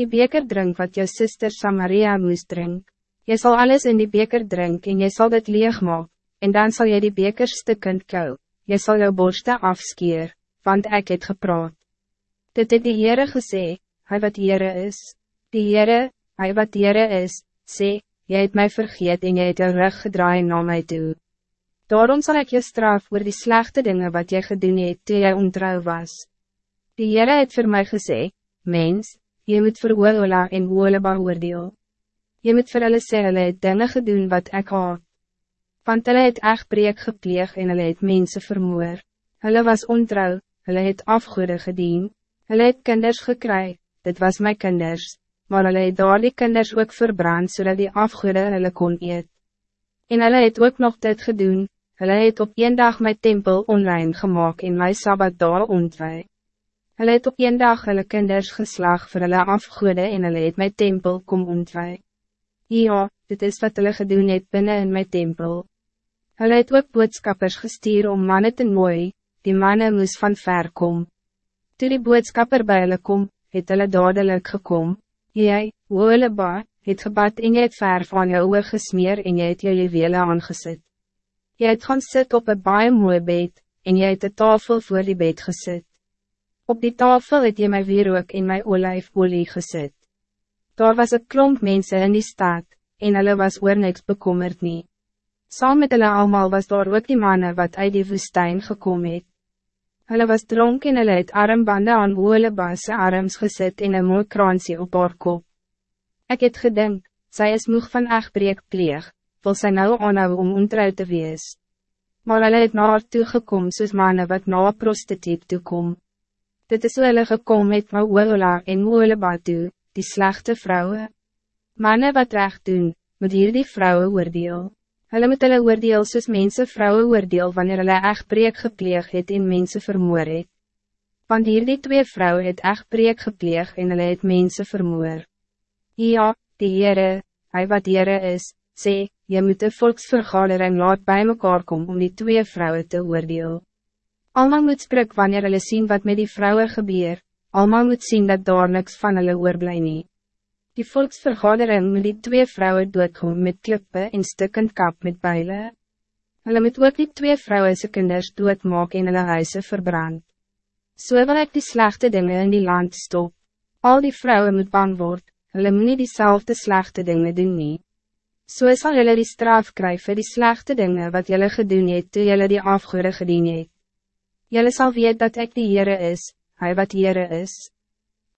Die beker drink wat jou zuster Samaria moest drink. Je zal alles in die beker drinken en je zal het leeg maak, en dan zal je die beker stukkend kou. Je zal jou borste afskeer, want ik het gepraat. Dit het die Heere gesê, hy wat Heere is. Die Heere, hy wat Heere is, sê, jy het mij vergeet en jy het jou rug gedraai na my toe. Daarom zal ik je straf voor die slechte dingen wat jy gedoen het toe jy ontrouw was. Die Heere het voor mij gesê, mens, je moet vir Oola en Ooleba oordeel. Je moet vir hulle sê hulle het dinge gedoen wat ik haat. Want hulle het echt breek gepleeg en hulle het mense vermoor. Hulle was ontrouw, hulle het afgoede gedien. Hulle het kinders gekry, dit was mijn kinders. Maar hulle het daar die kinders ook verbrand zodat die afgoede hulle kon eet. En hulle het ook nog dit gedoen, hulle het op een dag mijn tempel online gemaakt en my Sabbat daar ontwij. Hulle het op een dag hulle kinders geslag vir hulle afgoede en hulle het my tempel kom ontwij. Ja, dit is wat hulle gedoen het binnen in my tempel. Hulle het ook boodskappers gestuur om mannen te mooi, die mannen moes van ver kom. Toe die boodskapper by hulle kom, het hulle dadelijk gekom. Jy, hoe hulle ba, het gebad en jy het ver van jou oor gesmeer en jy het jou juwele aangesit. Jy het gaan sit op een baie mooi bed, en jy het de tafel voor die bed gezet. Op die tafel het jy my wierook en my olijfolie gezet. Daar was een klomp mensen in die stad, en hulle was oor niks bekommerd nie. Saam met hulle allemaal was daar ook die mannen wat uit die woestijn gekom het. Hulle was dronk en hulle het armbande aan hulle basse arms gezet en een mooi kraansie op haar kop. Ek het gedink, zij is moeg van echtbreek pleeg, wil sy nou aanhou om ontrouw te wees. Maar hulle het na haar toegekom soos mannen wat na een prostituut toekom. Dit is hoe hulle gekom met Maola en Mooleba toe, die slechte vrouwen. Mannen wat recht doen, moet hier die vrouwen oordeel. Hulle moet hulle oordeel soos mense vrouwen oordeel wanneer hulle echt breek gepleeg het en mense vermoor het. Want hier die twee vrouwen het echt breek gepleeg en hulle het mense vermoor. Ja, die Heere, hy wat Heere is, sê, je moet de volksvergadering laat bij mekaar kom om die twee vrouwen te oordeel. Almal moet spreek wanneer hulle sien wat met die vrouwen gebeur, almal moet zien dat daar niks van hulle oorblij nie. Die volksvergadering moet die twee vrouwen doodkom met klippe en stukkend kap met bijlen. Hulle moet ook die twee vrouwen se kinders doodmaak en hulle huise verbrand. So wil ek die slechte dingen in die land stop. Al die vrouwen moet bang word, hulle moet nie diezelfde slechte dingen doen nie. So sal julle die straf kry vir die slechte dingen wat julle gedoen het toe julle die afgoede gedien het. Julle sal weet dat ik die Heere is, hij wat Heere is.